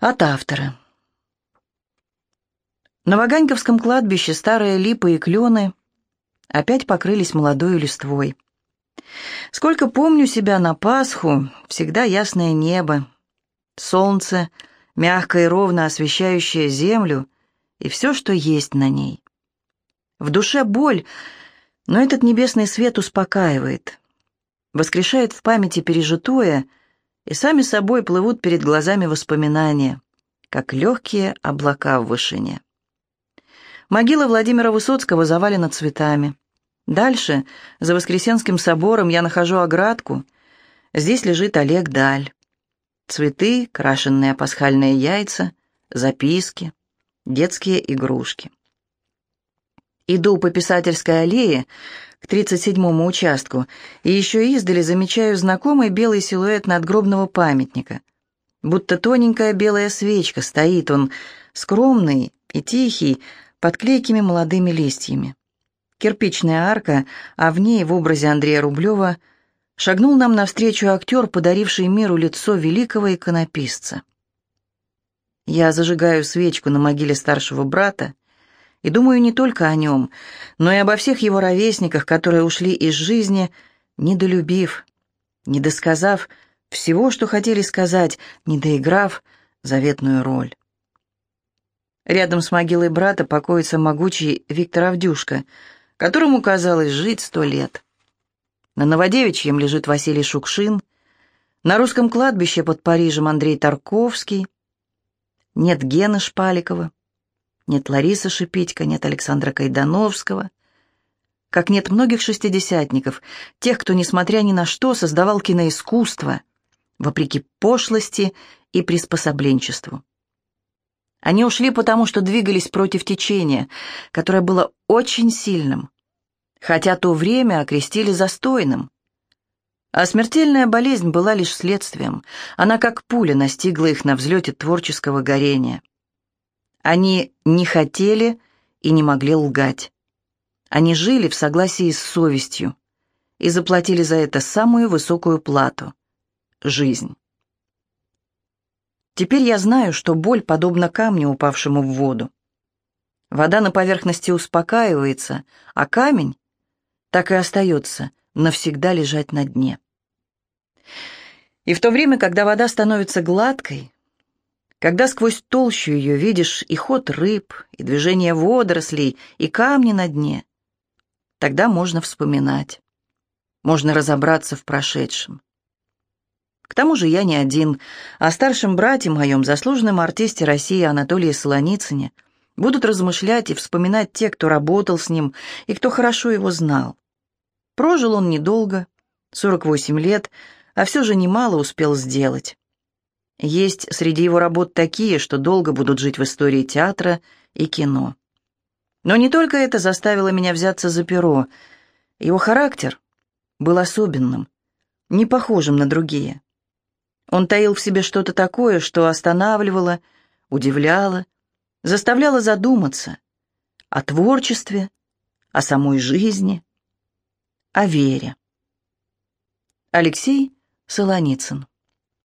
От автора. На Ваганьковском кладбище старые липы и клены опять покрылись молодой листвой. Сколько помню себя на Пасху, всегда ясное небо, солнце, мягко и ровно освещающее землю и все, что есть на ней. В душе боль, но этот небесный свет успокаивает, воскрешает в памяти пережитое — и сами собой плывут перед глазами воспоминания, как легкие облака в вышине. Могила Владимира Высоцкого завалена цветами. Дальше, за Воскресенским собором, я нахожу оградку. Здесь лежит Олег Даль. Цветы, крашенные пасхальные яйца, записки, детские игрушки. Иду по Писательской аллее, к 37-му участку, и еще издали замечаю знакомый белый силуэт надгробного памятника. Будто тоненькая белая свечка, стоит он, скромный и тихий, под клейкими молодыми листьями. Кирпичная арка, а в ней, в образе Андрея Рублева, шагнул нам навстречу актер, подаривший миру лицо великого иконописца. Я зажигаю свечку на могиле старшего брата, и думаю не только о нем, но и обо всех его ровесниках, которые ушли из жизни, недолюбив, недосказав всего, что хотели сказать, недоиграв заветную роль. Рядом с могилой брата покоится могучий Виктор Авдюшка, которому казалось жить сто лет. На Новодевичьем лежит Василий Шукшин, на русском кладбище под Парижем Андрей Тарковский, нет Гены Шпаликова, нет Ларисы Шипитько, нет Александра Кайдановского. Как нет многих шестидесятников, тех, кто, несмотря ни на что, создавал киноискусство, вопреки пошлости и приспособленчеству. Они ушли потому, что двигались против течения, которое было очень сильным, хотя то время окрестили застойным. А смертельная болезнь была лишь следствием. Она как пуля настигла их на взлете творческого горения. Они не хотели и не могли лгать. Они жили в согласии с совестью и заплатили за это самую высокую плату — жизнь. Теперь я знаю, что боль подобна камню, упавшему в воду. Вода на поверхности успокаивается, а камень так и остается навсегда лежать на дне. И в то время, когда вода становится гладкой, когда сквозь толщу ее видишь и ход рыб, и движение водорослей, и камни на дне, тогда можно вспоминать, можно разобраться в прошедшем. К тому же я не один, а старшем брате моем, заслуженном артисте России Анатолии Солоницыне, будут размышлять и вспоминать те, кто работал с ним и кто хорошо его знал. Прожил он недолго, 48 лет, а все же немало успел сделать. Есть среди его работ такие, что долго будут жить в истории театра и кино. Но не только это заставило меня взяться за перо. Его характер был особенным, не похожим на другие. Он таил в себе что-то такое, что останавливало, удивляло, заставляло задуматься о творчестве, о самой жизни, о вере. Алексей Солоницын